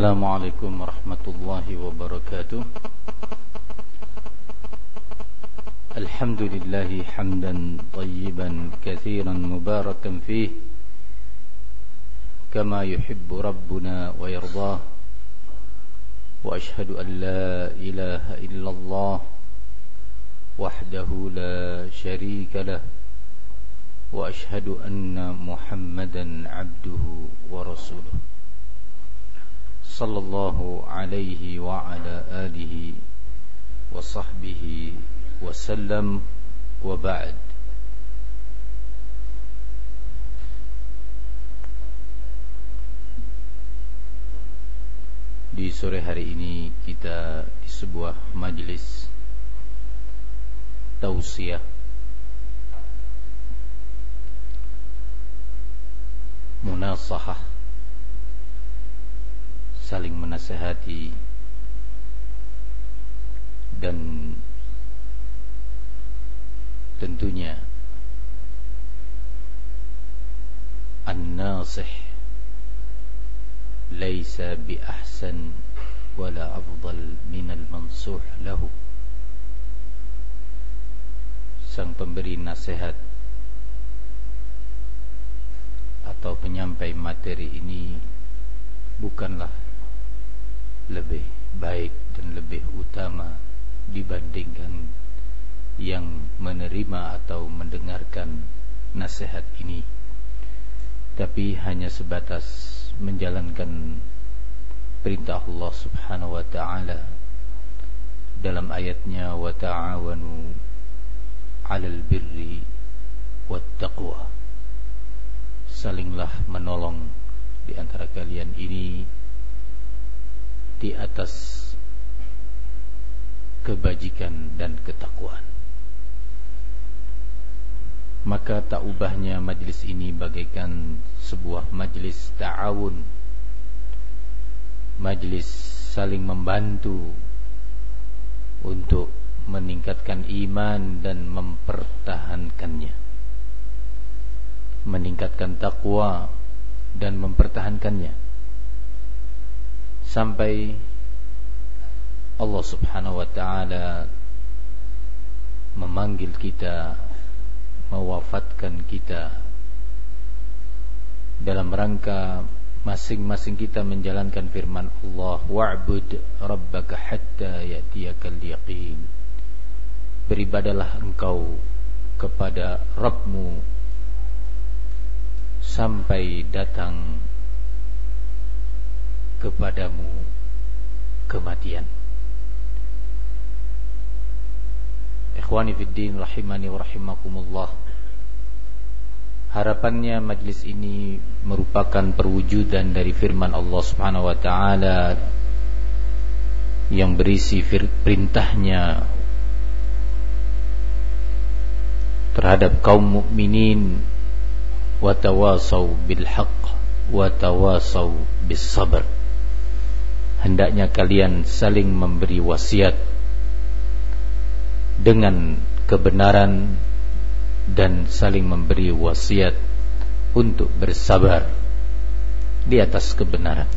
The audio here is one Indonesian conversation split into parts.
السلام عليكم ورحمة الله وبركاته. الحمد لله حمدا طيبا كثيرا مباركا فيه. كما يحب ربنا ويرضاه. وأشهد أن لا إله إلا الله وحده لا شريك له. وأشهد أن محمدا عبده ورسوله. صلى الله عليه وعلى آله وصحبه وسلم وبعد Di sore hari ini kita di sebuah majlis tausiah munasahah saling menasehati dan tentunya an-nasih laysa bi ahsan wala afdal min al-mansuh lahu. Sang pemberi nasihat atau penyampai materi ini bukanlah lebih baik dan lebih utama dibandingkan yang menerima atau mendengarkan nasihat ini. Tapi hanya sebatas menjalankan perintah Allah Subhanahu wa taala. Dalam ayatnya wa ta'awanu 'alal birri wat taqwa salinglah menolong di antara kalian ini di atas kebajikan dan ketakwaan. Maka tak ubahnya majlis ini bagaikan sebuah majlis ta'awun. Majlis saling membantu untuk meningkatkan iman dan mempertahankannya. Meningkatkan takwa dan mempertahankannya sampai Allah Subhanahu wa taala memanggil kita mewafatkan kita dalam rangka masing-masing kita menjalankan firman Allah wa'bud rabbaka hatta ya'tiyakal yaqin. Beribadalah engkau kepada Rabbmu sampai datang kepadamu kematian. Ikhwani fiddin rahimani wa rahimakumullah. Harapannya majlis ini merupakan perwujudan dari firman Allah Subhanahu wa taala yang berisi perintahnya terhadap kaum mukminin wa tawasau bil haqq wa tawasau bis sabr hendaknya kalian saling memberi wasiat dengan kebenaran dan saling memberi wasiat untuk bersabar di atas kebenaran.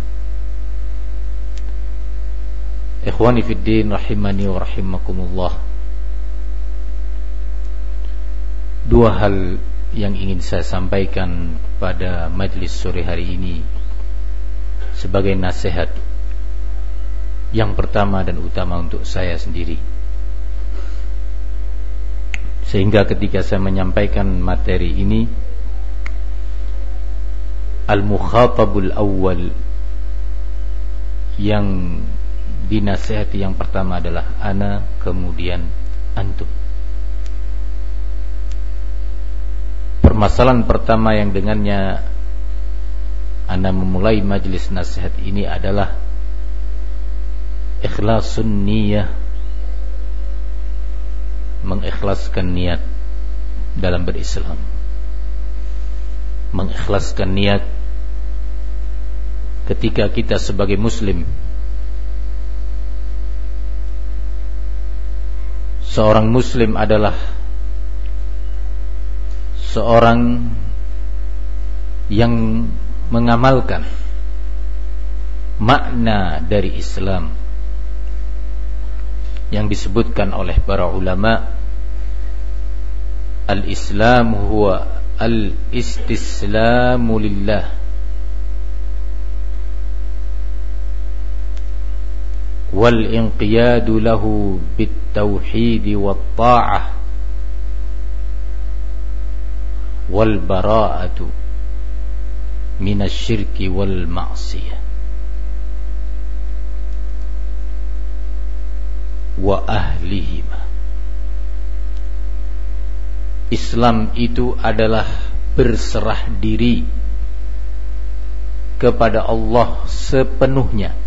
Ikhwani rahimani wa rahimakumullah. Dua hal yang ingin saya sampaikan pada majlis sore hari ini sebagai nasihat yang pertama dan utama untuk saya sendiri. Sehingga ketika saya menyampaikan materi ini Al-Mukhatabul Awal Yang dinasehati yang pertama adalah Ana kemudian Antum Permasalahan pertama yang dengannya Ana memulai majlis nasihat ini adalah ikhlasun niyah. Mengikhlaskan niat dalam berislam. Mengikhlaskan niat ketika kita sebagai muslim. Seorang muslim adalah seorang yang mengamalkan makna dari Islam yang disebutkan oleh para ulama al-Islam al-istislamu lillah. Wal inqiyadu lahu bit tauhid wat ta'ah wal bara'atu min asy-syirki wal ma'siyah wa ahlihima. Islam itu adalah berserah diri kepada Allah sepenuhnya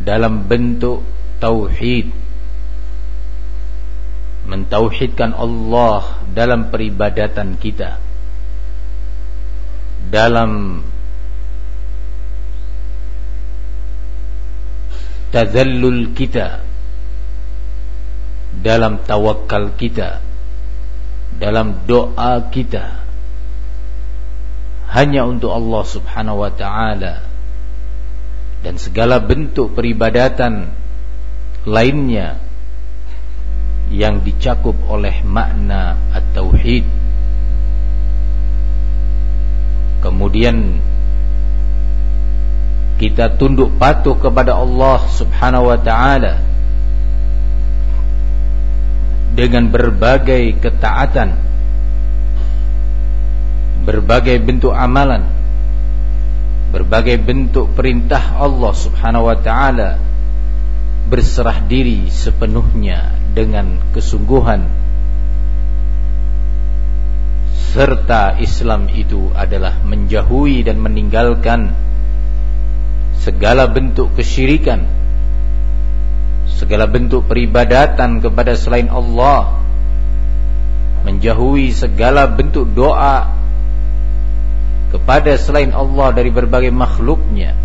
dalam bentuk tauhid. Mentauhidkan Allah dalam peribadatan kita dalam tazallul kita. Dalam tawakal kita. Dalam doa kita. Hanya untuk Allah Subhanahu wa taala. Dan segala bentuk peribadatan lainnya yang dicakup oleh makna at-tauhid. Kemudian kita tunduk patuh kepada Allah Subhanahu wa taala dengan berbagai ketaatan berbagai bentuk amalan berbagai bentuk perintah Allah Subhanahu wa taala berserah diri sepenuhnya dengan kesungguhan serta Islam itu adalah menjauhi dan meninggalkan segala bentuk kesyirikan segala bentuk peribadatan kepada selain Allah menjauhi segala bentuk doa kepada selain Allah dari berbagai makhluknya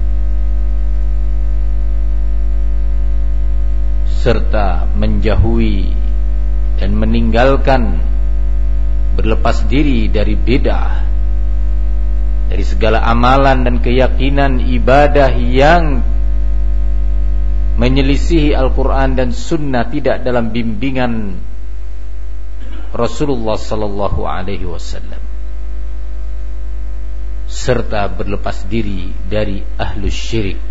serta menjauhi dan meninggalkan berlepas diri dari bid'ah dari segala amalan dan keyakinan ibadah yang menyelisihi Al-Quran dan Sunnah tidak dalam bimbingan Rasulullah Sallallahu Alaihi Wasallam. Serta berlepas diri dari ahlu syirik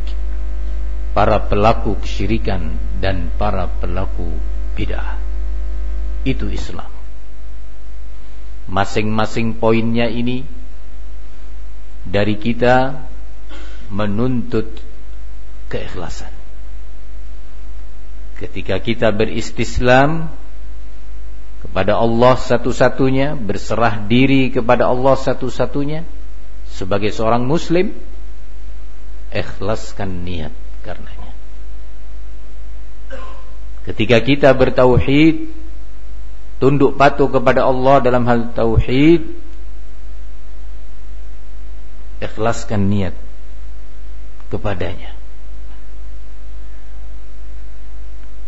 para pelaku kesyirikan dan para pelaku bid'ah. Itu Islam. Masing-masing poinnya ini dari kita menuntut keikhlasan. Ketika kita beristislam kepada Allah satu-satunya berserah diri kepada Allah satu-satunya sebagai seorang muslim ikhlaskan niat karenanya. Ketika kita bertauhid tunduk patuh kepada Allah dalam hal tauhid ikhlaskan niat kepadanya.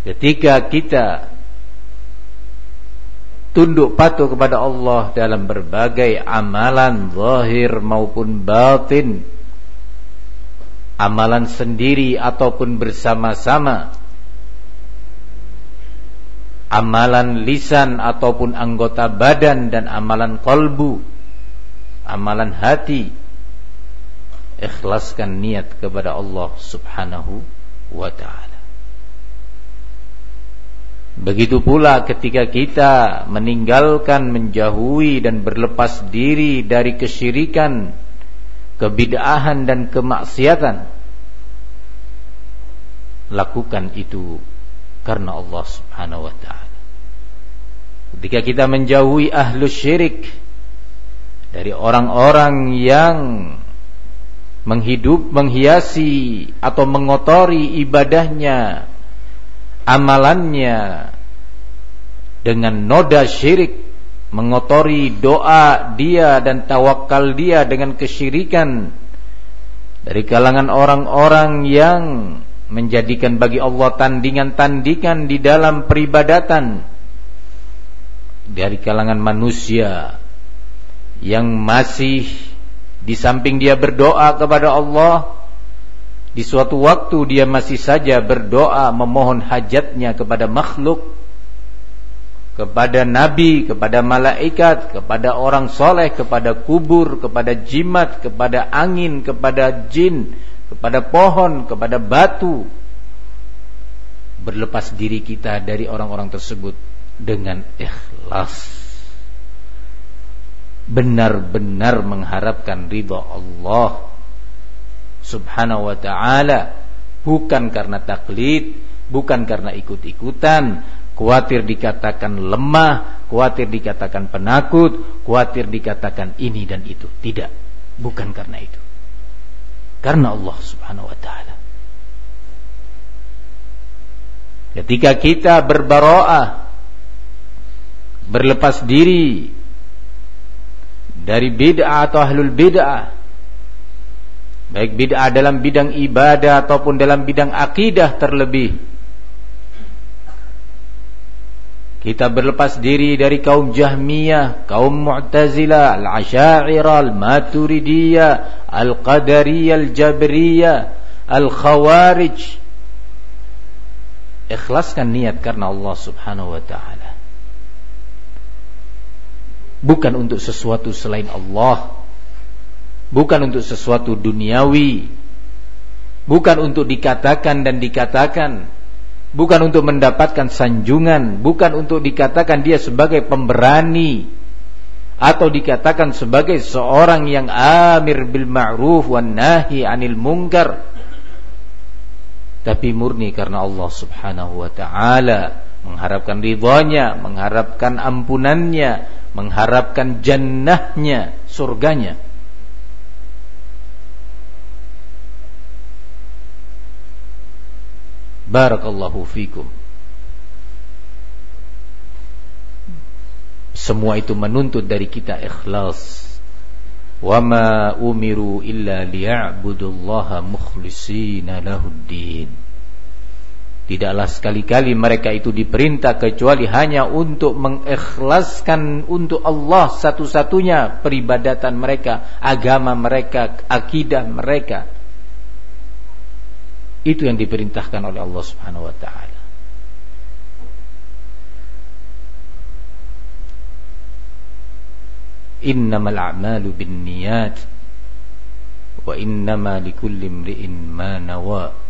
Ketika kita tunduk patuh kepada Allah dalam berbagai amalan zahir maupun batin amalan sendiri ataupun bersama-sama amalan lisan ataupun anggota badan dan amalan kolbu amalan hati ikhlaskan niat kepada Allah subhanahu wa ta'ala Begitu pula ketika kita meninggalkan, menjauhi dan berlepas diri dari kesyirikan, kebid'ahan dan kemaksiatan. Lakukan itu karena Allah Subhanahu wa taala. Ketika kita menjauhi ahlu syirik dari orang-orang yang menghidup, menghiasi atau mengotori ibadahnya amalannya dengan noda syirik mengotori doa dia dan tawakal dia dengan kesyirikan dari kalangan orang-orang yang menjadikan bagi Allah tandingan-tandingan di dalam peribadatan. Dari kalangan manusia yang masih di samping dia berdoa kepada Allah di suatu waktu dia masih saja berdoa memohon hajatnya kepada makhluk kepada nabi, kepada malaikat, kepada orang soleh, kepada kubur, kepada jimat, kepada angin, kepada jin, kepada pohon, kepada batu. Berlepas diri kita dari orang-orang tersebut dengan ikhlas. Benar-benar mengharapkan ridha Allah Subhanahu wa taala bukan karena taklid, bukan karena ikut-ikutan, khawatir dikatakan lemah, khawatir dikatakan penakut, khawatir dikatakan ini dan itu. Tidak, bukan karena itu. Karena Allah Subhanahu wa taala. Ketika kita berbaroah berlepas diri dari bid'ah atau ahlul bid'ah baik bid'ah dalam bidang ibadah ataupun dalam bidang akidah terlebih Kita berlepas diri dari kaum Jahmiyah, kaum Mu'tazilah, Al-Asy'ariyah, Al-Maturidiyah, Al-Qadariyah, Al-Jabriyah, Al-Khawarij. Ikhlaskan niat karena Allah Subhanahu wa taala. Bukan untuk sesuatu selain Allah. Bukan untuk sesuatu duniawi. Bukan untuk dikatakan dan dikatakan. Bukan untuk mendapatkan sanjungan, bukan untuk dikatakan dia sebagai pemberani. Atau dikatakan sebagai seorang yang amir bil ma'ruf wan nahi 'anil munkar. Tapi murni karena Allah Subhanahu wa taala. Mengharapkan ridhonya, mengharapkan ampunannya, mengharapkan jannahnya, surganya. Barakallahu fikum. Semua itu menuntut dari kita ikhlas. Wa ma umiru illa liya'budullaha mukhlishina lahuddin. Tidaklah sekali-kali mereka itu diperintah kecuali hanya untuk mengikhlaskan untuk Allah satu-satunya peribadatan mereka, agama mereka, akidah mereka. Itu yang diperintahkan oleh Allah Subhanahu wa taala. Innamal a'malu binniyat wa innama likulli imri'in ma nawa.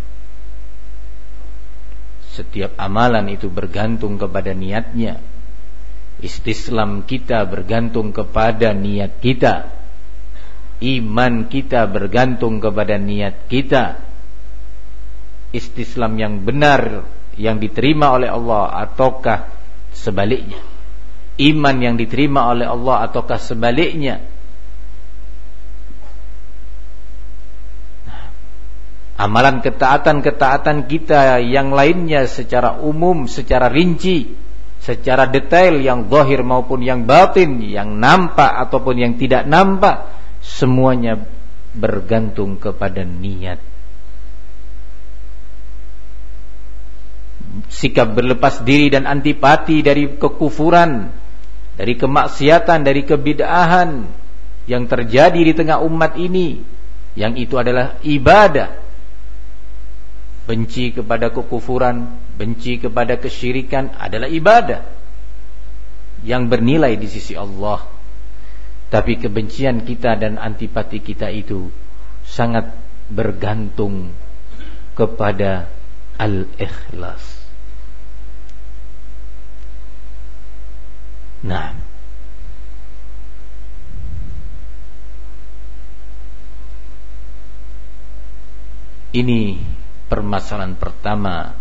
Setiap amalan itu bergantung kepada niatnya. Istislam kita bergantung kepada niat kita. Iman kita bergantung kepada niat kita istislam yang benar yang diterima oleh Allah ataukah sebaliknya iman yang diterima oleh Allah ataukah sebaliknya amalan ketaatan-ketaatan kita yang lainnya secara umum, secara rinci, secara detail yang zahir maupun yang batin, yang nampak ataupun yang tidak nampak, semuanya bergantung kepada niat sikap berlepas diri dan antipati dari kekufuran, dari kemaksiatan, dari kebid'ahan yang terjadi di tengah umat ini, yang itu adalah ibadah. Benci kepada kekufuran, benci kepada kesyirikan adalah ibadah yang bernilai di sisi Allah. Tapi kebencian kita dan antipati kita itu sangat bergantung kepada al-ikhlas. Nah. Ini permasalahan pertama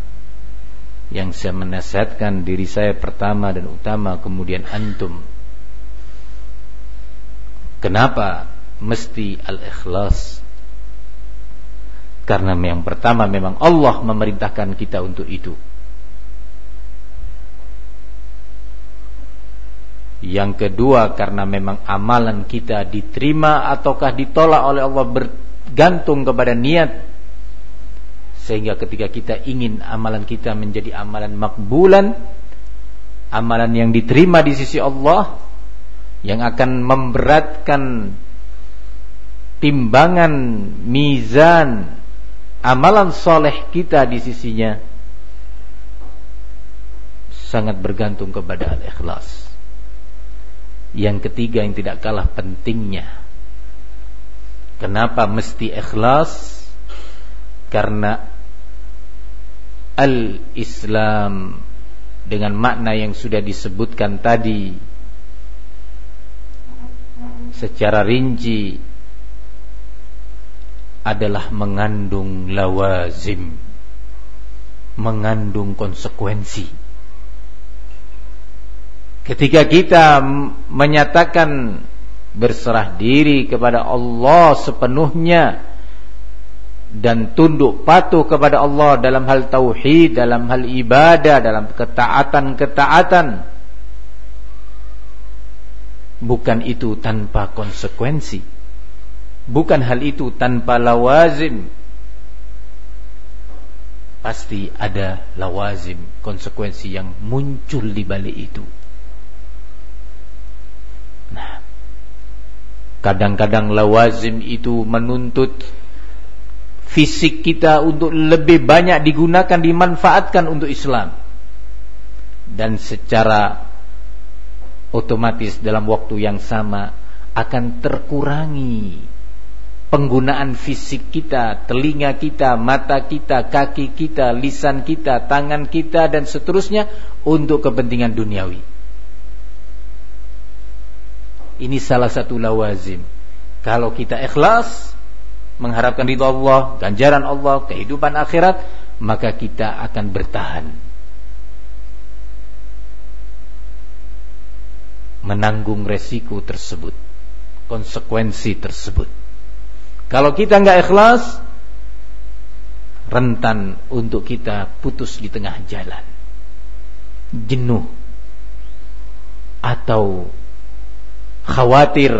yang saya menasihatkan diri saya pertama dan utama kemudian antum. Kenapa mesti al-ikhlas? Karena yang pertama memang Allah memerintahkan kita untuk itu. Yang kedua karena memang amalan kita diterima ataukah ditolak oleh Allah bergantung kepada niat. Sehingga ketika kita ingin amalan kita menjadi amalan makbulan, amalan yang diterima di sisi Allah yang akan memberatkan timbangan mizan amalan soleh kita di sisinya sangat bergantung kepada al-ikhlas. Yang ketiga yang tidak kalah pentingnya. Kenapa mesti ikhlas? Karena al-Islam. Dengan makna yang sudah disebutkan tadi. Secara rinci. Adalah mengandung lawazim. Mengandung konsekuensi. Ketika kita menyatakan berserah diri kepada Allah sepenuhnya dan tunduk patuh kepada Allah dalam hal tauhid, dalam hal ibadah, dalam ketaatan-ketaatan. Bukan itu tanpa konsekuensi. Bukan hal itu tanpa lawazim. Pasti ada lawazim, konsekuensi yang muncul di balik itu. Nah, kadang-kadang lawazim itu menuntut fisik kita untuk lebih banyak digunakan dimanfaatkan untuk Islam dan secara otomatis dalam waktu yang sama akan terkurangi penggunaan fisik kita, telinga kita, mata kita, kaki kita, lisan kita, tangan kita dan seterusnya untuk kepentingan duniawi. Ini salah satu lawazim. Kalau kita ikhlas, mengharapkan ridha Allah, ganjaran Allah, kehidupan akhirat, maka kita akan bertahan. Menanggung resiko tersebut, konsekuensi tersebut. Kalau kita nggak ikhlas, rentan untuk kita putus di tengah jalan, jenuh, atau khawatir,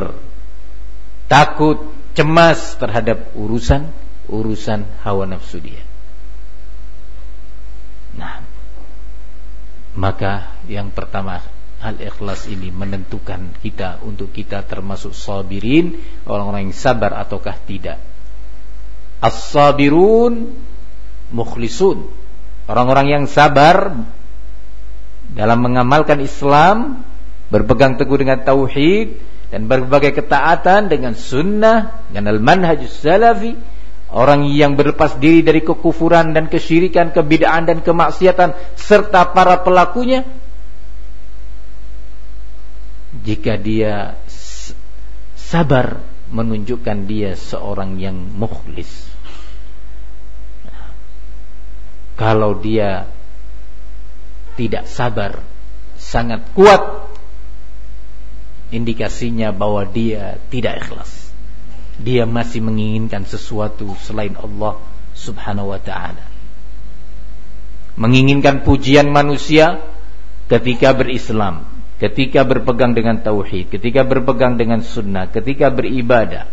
takut cemas terhadap urusan urusan hawa nafsu dia. Nah, maka yang pertama hal ikhlas ini menentukan kita untuk kita termasuk sabirin, orang-orang yang sabar ataukah tidak. As-sabirun mukhlisun. Orang-orang yang sabar dalam mengamalkan Islam, berpegang teguh dengan tauhid, dan berbagai ketaatan dengan sunnah dengan al-manhajus salafi orang yang berlepas diri dari kekufuran dan kesyirikan, kebidaan dan kemaksiatan serta para pelakunya jika dia sabar menunjukkan dia seorang yang mukhlis. Kalau dia tidak sabar sangat kuat indikasinya bahwa dia tidak ikhlas. Dia masih menginginkan sesuatu selain Allah Subhanahu wa taala. Menginginkan pujian manusia ketika berislam, ketika berpegang dengan tauhid, ketika berpegang dengan sunnah, ketika beribadah.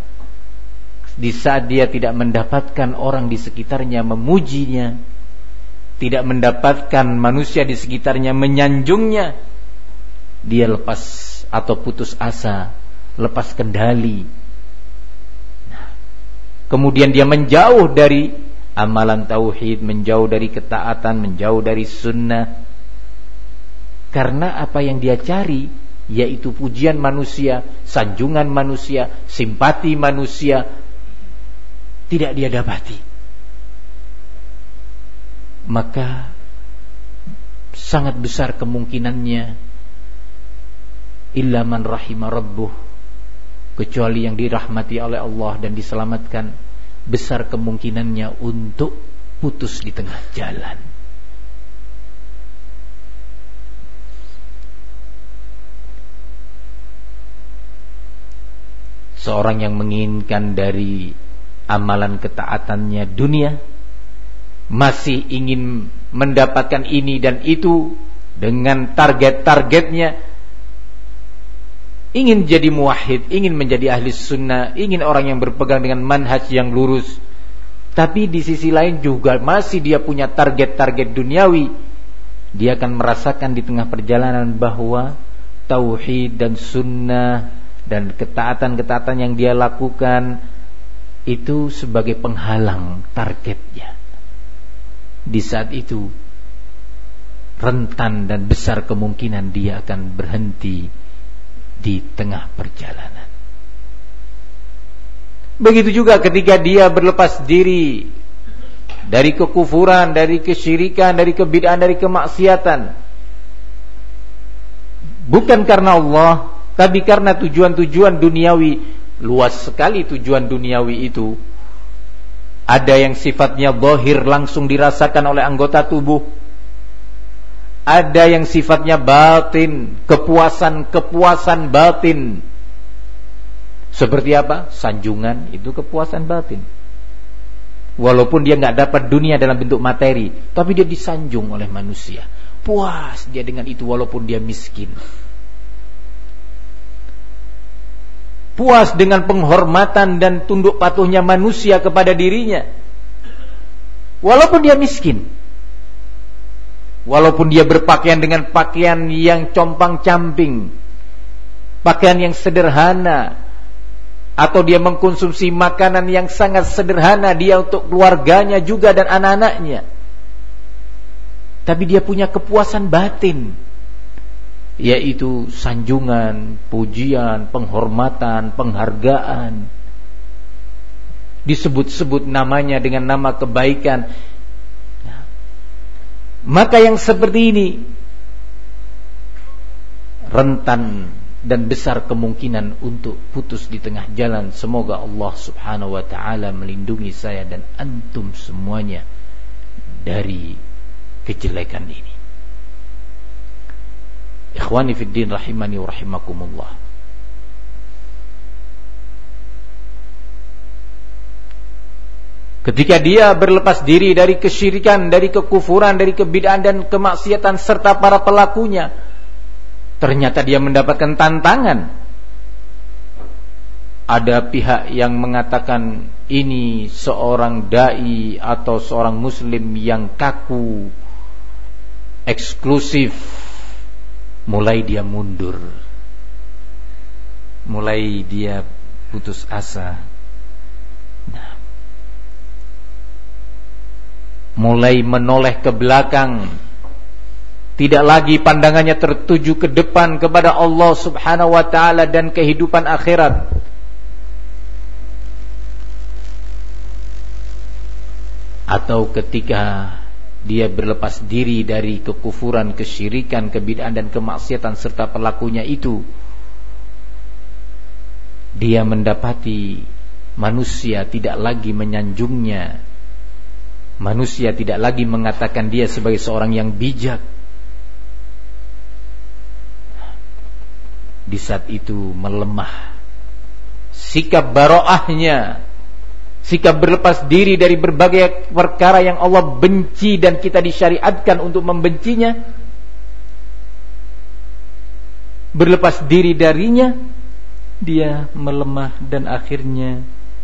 Di saat dia tidak mendapatkan orang di sekitarnya memujinya, tidak mendapatkan manusia di sekitarnya menyanjungnya, dia lepas atau putus asa, lepas kendali. Nah, kemudian dia menjauh dari amalan tauhid, menjauh dari ketaatan, menjauh dari sunnah. Karena apa yang dia cari yaitu pujian manusia, sanjungan manusia, simpati manusia tidak dia dapati. Maka sangat besar kemungkinannya illa man rahima rabbuh. Kecuali yang dirahmati oleh Allah dan diselamatkan besar kemungkinannya untuk putus di tengah jalan. Seorang yang menginginkan dari amalan ketaatannya dunia masih ingin mendapatkan ini dan itu dengan target-targetnya ingin jadi muwahhid, ingin menjadi ahli sunnah, ingin orang yang berpegang dengan manhaj yang lurus. Tapi di sisi lain juga masih dia punya target-target duniawi. Dia akan merasakan di tengah perjalanan bahwa tauhid dan sunnah dan ketaatan-ketaatan yang dia lakukan itu sebagai penghalang targetnya. Di saat itu rentan dan besar kemungkinan dia akan berhenti di tengah perjalanan. Begitu juga ketika dia berlepas diri dari kekufuran, dari kesyirikan, dari kebid'ahan, dari kemaksiatan. Bukan karena Allah, tapi karena tujuan-tujuan duniawi. Luas sekali tujuan duniawi itu. Ada yang sifatnya bohir langsung dirasakan oleh anggota tubuh. Ada yang sifatnya batin, kepuasan-kepuasan batin seperti apa? Sanjungan itu kepuasan batin. Walaupun dia nggak dapat dunia dalam bentuk materi, tapi dia disanjung oleh manusia. Puas dia dengan itu walaupun dia miskin. Puas dengan penghormatan dan tunduk patuhnya manusia kepada dirinya. Walaupun dia miskin. Walaupun dia berpakaian dengan pakaian yang compang-camping. Pakaian yang sederhana, atau dia mengkonsumsi makanan yang sangat sederhana dia untuk keluarganya juga dan anak-anaknya. Tapi dia punya kepuasan batin yaitu sanjungan, pujian, penghormatan, penghargaan. Disebut-sebut namanya dengan nama kebaikan. Maka yang seperti ini rentan dan besar kemungkinan untuk putus di tengah jalan. Semoga Allah Subhanahu wa taala melindungi saya dan antum semuanya dari kejelekan ini. Ikhwani fid din rahimani wa rahimakumullah. Ketika dia berlepas diri dari kesyirikan, dari kekufuran, dari kebid'ahan dan kemaksiatan serta para pelakunya, ternyata dia mendapatkan tantangan. Ada pihak yang mengatakan ini seorang dai atau seorang muslim yang kaku, eksklusif. Mulai dia mundur. Mulai dia putus asa. Mulai menoleh ke belakang tidak lagi pandangannya tertuju ke depan kepada Allah Subhanahu wa taala dan kehidupan akhirat. Atau ketika dia berlepas diri dari kekufuran, kesyirikan, kebid'ahan dan kemaksiatan serta pelakunya itu dia mendapati manusia tidak lagi menyanjungnya manusia tidak lagi mengatakan dia sebagai seorang yang bijak. Di saat itu melemah sikap baroahnya sikap berlepas diri dari berbagai perkara yang Allah benci dan kita disyariatkan untuk membencinya berlepas diri darinya dia melemah dan akhirnya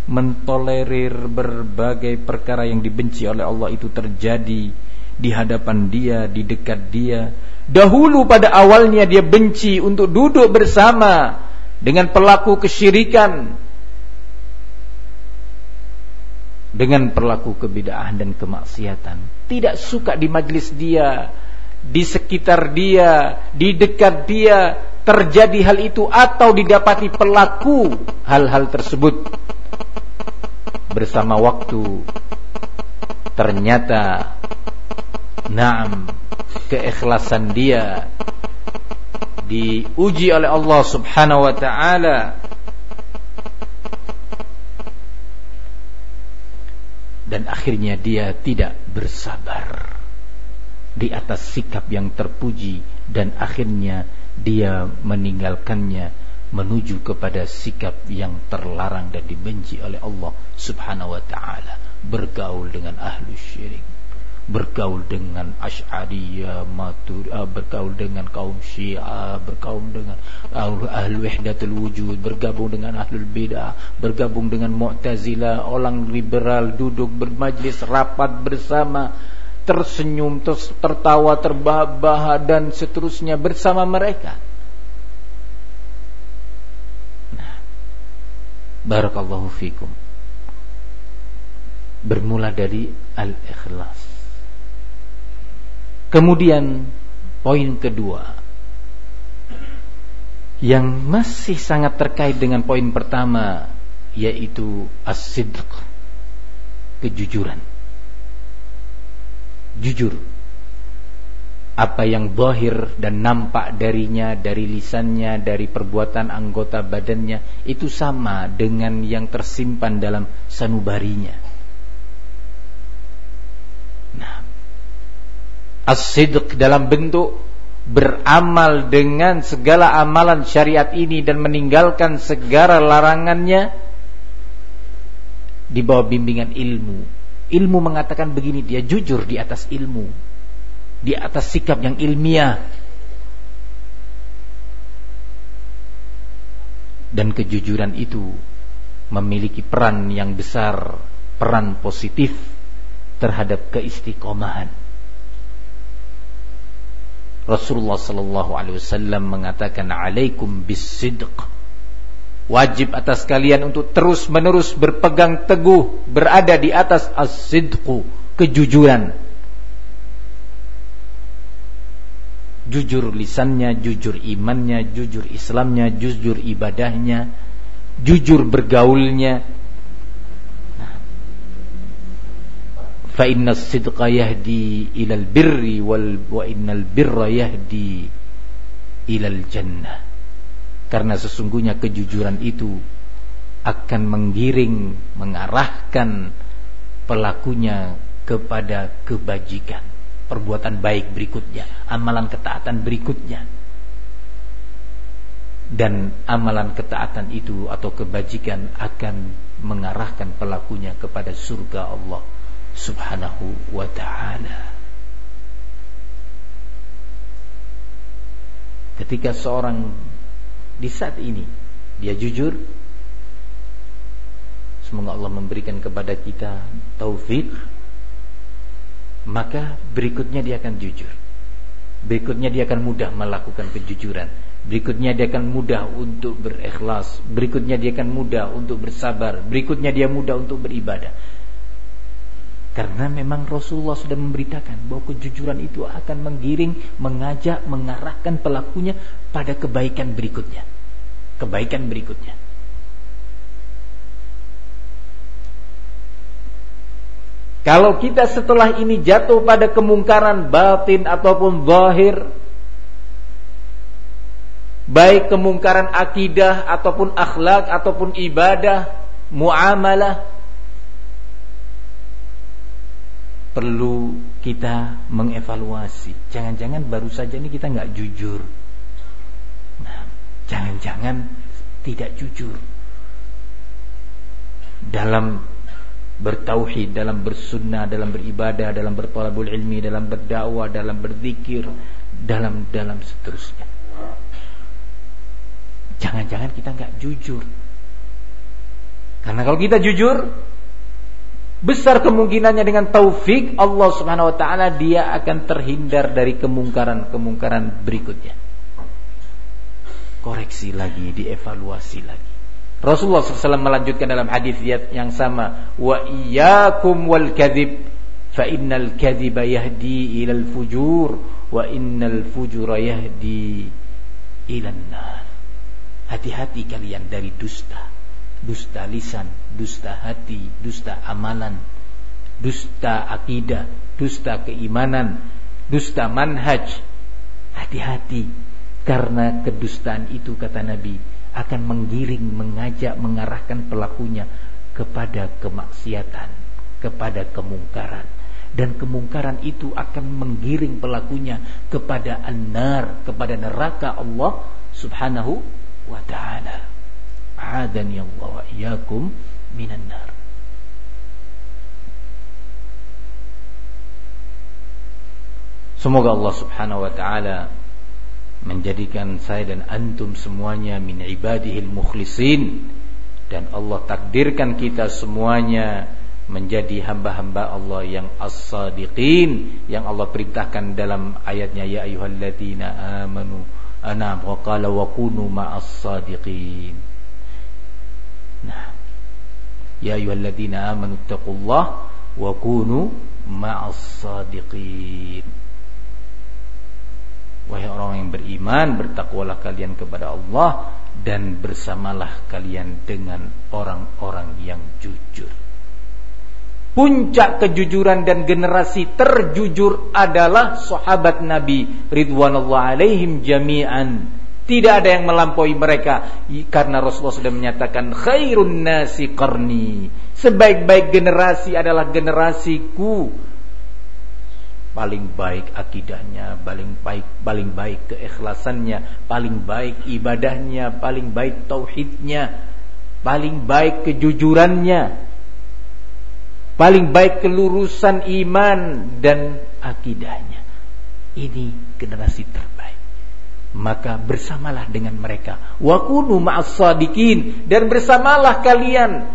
mentolerir berbagai perkara yang dibenci oleh Allah itu terjadi di hadapan dia, di dekat dia Dahulu pada awalnya dia benci untuk duduk bersama dengan pelaku kesyirikan dengan pelaku kebidahan dan kemaksiatan. Tidak suka di majlis dia, di sekitar dia, di dekat dia terjadi hal itu atau didapati pelaku hal-hal tersebut bersama waktu. Ternyata naam keikhlasan dia diuji oleh Allah Subhanahu wa taala. Dan akhirnya dia tidak bersabar di atas sikap yang terpuji dan akhirnya dia meninggalkannya menuju kepada sikap yang terlarang dan dibenci oleh Allah Subhanahu wa taala bergaul dengan ahlu syirik bergaul dengan Asy'ariyah, Matur, uh, bergaul dengan kaum Syiah, bergaul dengan ahli wahdatul wujud, bergabung dengan ahlul bidah, bergabung dengan Mu'tazilah, orang liberal duduk bermajlis rapat bersama tersenyum, ter tertawa, terbahak dan seterusnya bersama mereka. Barakallahu fikum. bermula dari al-ikhlas. Kemudian poin kedua yang masih sangat terkait dengan poin pertama yaitu as-sidq kejujuran jujur apa yang bahir dan nampak darinya dari lisannya dari perbuatan anggota badannya itu sama dengan yang tersimpan dalam sanubarinya nah as-sidq dalam bentuk beramal dengan segala amalan syariat ini dan meninggalkan segala larangannya di bawah bimbingan ilmu. Ilmu mengatakan begini, dia jujur di atas ilmu, di atas sikap yang ilmiah. Dan kejujuran itu memiliki peran yang besar, peran positif terhadap keistiqomahan. Rasulullah sallallahu alaihi wasallam mengatakan alaikum bisidq wajib atas kalian untuk terus-menerus berpegang teguh berada di atas as-sidqu kejujuran jujur lisannya jujur imannya jujur Islamnya jujur ibadahnya jujur bergaulnya. Fa inna sidqa yahdi ilal birri wal wa innal birra yahdi ilal jannah. Karena sesungguhnya kejujuran itu akan menggiring mengarahkan pelakunya kepada kebajikan perbuatan baik berikutnya amalan ketaatan berikutnya. Dan amalan ketaatan itu atau kebajikan akan mengarahkan pelakunya kepada surga Allah subhanahu wa ta'ala. Ketika seorang di saat ini dia jujur semoga Allah memberikan kepada kita taufik maka berikutnya dia akan jujur. Berikutnya dia akan mudah melakukan kejujuran. Berikutnya dia akan mudah untuk berikhlas. Berikutnya dia akan mudah untuk bersabar. Berikutnya dia mudah untuk beribadah. Karena memang Rasulullah sudah memberitakan bahwa kejujuran itu akan menggiring, mengajak, mengarahkan pelakunya pada kebaikan berikutnya. Kebaikan berikutnya. Kalau kita setelah ini jatuh pada kemungkaran batin ataupun zahir, baik kemungkaran akidah ataupun akhlak ataupun ibadah, muamalah, perlu kita mengevaluasi. Jangan-jangan baru saja ini kita nggak jujur. Nah, jangan-jangan tidak jujur dalam bertauhid, dalam bersunnah, dalam beribadah, dalam bertolabul ilmi, dalam berdakwah, dalam berzikir, dalam dalam seterusnya. Jangan-jangan kita nggak jujur. Karena kalau kita jujur, besar kemungkinannya dengan taufik Allah Subhanahu wa taala dia akan terhindar dari kemungkaran-kemungkaran berikutnya. Koreksi lagi, dievaluasi lagi. Rasulullah SAW melanjutkan dalam hadis yang sama, wa iyyakum wal kadhib fa innal kadhiba yahdi ilal fujur wa innal fujura yahdi ilan nar. Hati-hati kalian dari dusta dusta lisan, dusta hati, dusta amalan, dusta akidah, dusta keimanan, dusta manhaj. Hati-hati karena kedustaan itu kata Nabi akan menggiring, mengajak, mengarahkan pelakunya kepada kemaksiatan, kepada kemungkaran. Dan kemungkaran itu akan menggiring pelakunya kepada an-nar, kepada neraka Allah Subhanahu wa taala. A'adani Allah wa iyyakum minan nar. Semoga Allah Subhanahu wa taala menjadikan saya dan antum semuanya min ibadihil mukhlisin. Dan Allah takdirkan kita semuanya menjadi hamba-hamba Allah yang as-sadiqin yang Allah perintahkan dalam ayatnya ya ayyuhalladzina amanu anam wa qala wa kunu ma'as sadiqin Nah, ya ayyuhalladzina amanu taqullah wa kunu ma'as sadiqin Wahai orang yang beriman, bertakwalah kalian kepada Allah dan bersamalah kalian dengan orang-orang yang jujur. Puncak kejujuran dan generasi terjujur adalah sahabat Nabi ridwanullah alaihim jami'an. Tidak ada yang melampaui mereka karena Rasulullah sudah menyatakan khairun nasi qarni. Sebaik-baik generasi adalah generasiku paling baik akidahnya, paling baik paling baik keikhlasannya, paling baik ibadahnya, paling baik tauhidnya, paling baik kejujurannya, paling baik kelurusan iman dan akidahnya. Ini generasi terbaik. Maka bersamalah dengan mereka. Wa kunu ma'as dan bersamalah kalian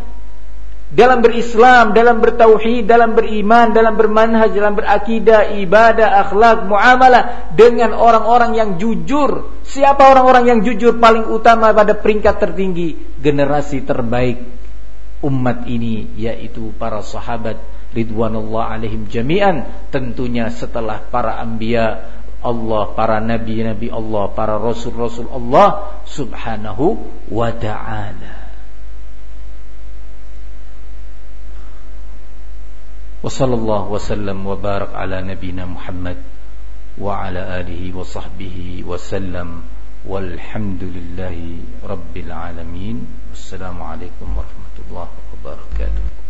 dalam berislam, dalam bertauhid, dalam beriman, dalam bermanhaj, dalam berakidah, ibadah, akhlak, muamalah dengan orang-orang yang jujur. Siapa orang-orang yang jujur paling utama pada peringkat tertinggi generasi terbaik umat ini yaitu para sahabat ridwanullah alaihim jami'an tentunya setelah para anbiya Allah, para nabi-nabi Allah, para rasul-rasul Allah subhanahu wa ta'ala. وصلى الله وسلم وبارك على نبينا محمد وعلى آله وصحبه وسلم والحمد لله رب العالمين. والسلام عليكم ورحمة الله وبركاته.